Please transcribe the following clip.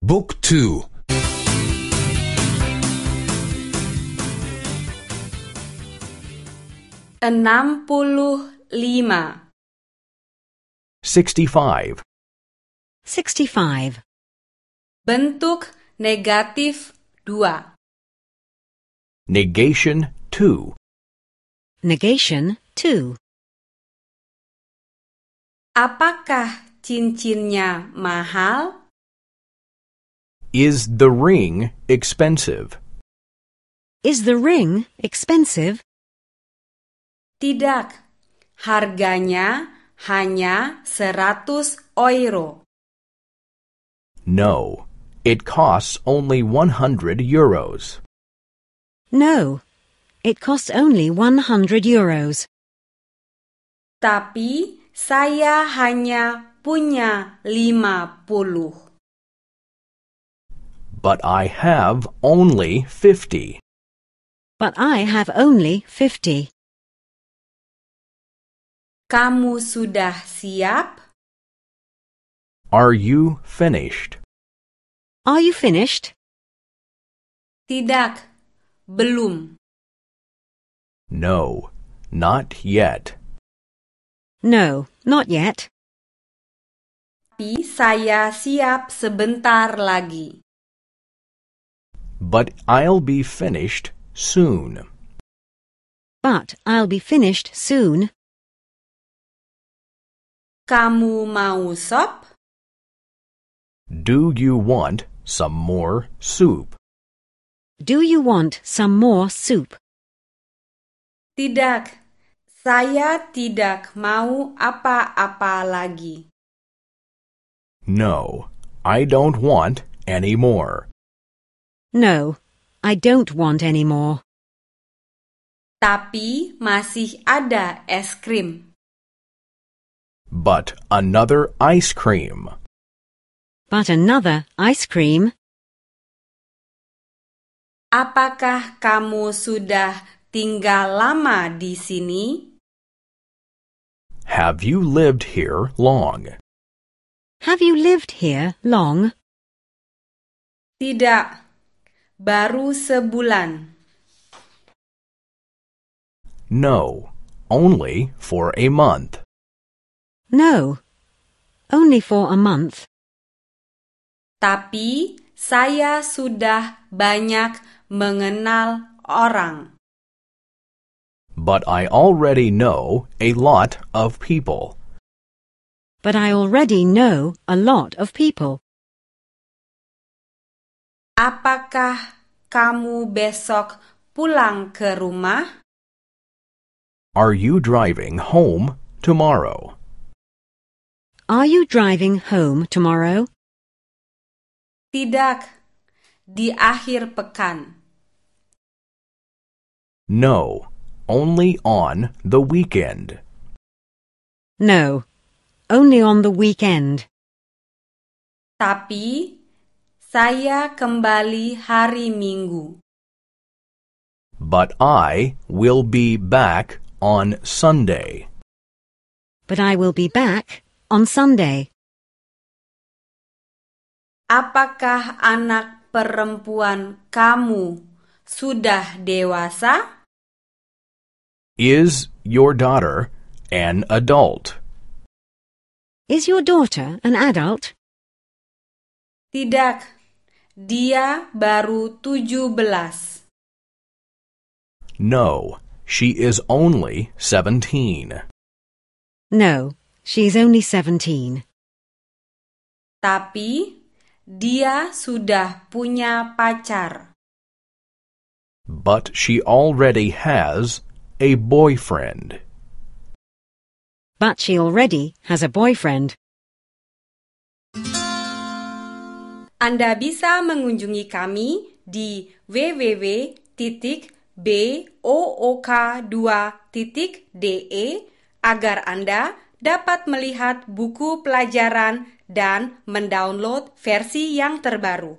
Book 2 enam puluh lima, 65. 65. bentuk negatif dua, Negation 2. Negation 2. apakah cincinnya mahal? Is the ring expensive? Is the ring expensive? Tidak, harganya hanya seratus euro. No. It costs only 100 euros. No. It costs only 100 euros. Tapi saya hanya punya lima puluh. But I have only 50. But I have only 50. Kamu sudah siap? Are you finished? Are you finished? Tidak, belum. No. Not yet. No, not yet. Tapi saya siap sebentar lagi. But I'll be finished soon. But I'll be finished soon. Kamu mau sop? Do you want some more soup? Do you want some more soup? Tidak, saya tidak mau apa-apa lagi. No. I don't want any more. No, I don't want any more. Tapi masih ada es krim. But another ice cream. But another ice cream. Apakah kamu sudah tinggal lama di sini? Have you lived here long? Have you lived here long? Tidak, baru sebulan. No. Only for a month. No, only for a month. Tapi saya sudah banyak mengenal orang. But I already know a lot of people. But I already know a lot of people. Apakah kamu besok pulang ke rumah? Are you driving home tomorrow? Are you driving home tomorrow? Tidak, di akhir pekan. No. Only on the weekend. No, only on the weekend. Tapi saya kembali hari Minggu. But I will be back on Sunday. But I will be back on Sunday. Apakah anak perempuan kamu sudah dewasa? Is your daughter an adult? Is your daughter an adult? Tidak, dia baru tujuh belas. No. She is only 17. No, she's only 17. Tapi dia sudah punya pacar. But she already has a boyfriend. But she already has a boyfriend. Anda bisa mengunjungi kami di www.book2.de agar Anda dapat melihat buku pelajaran dan mendownload versi yang terbaru.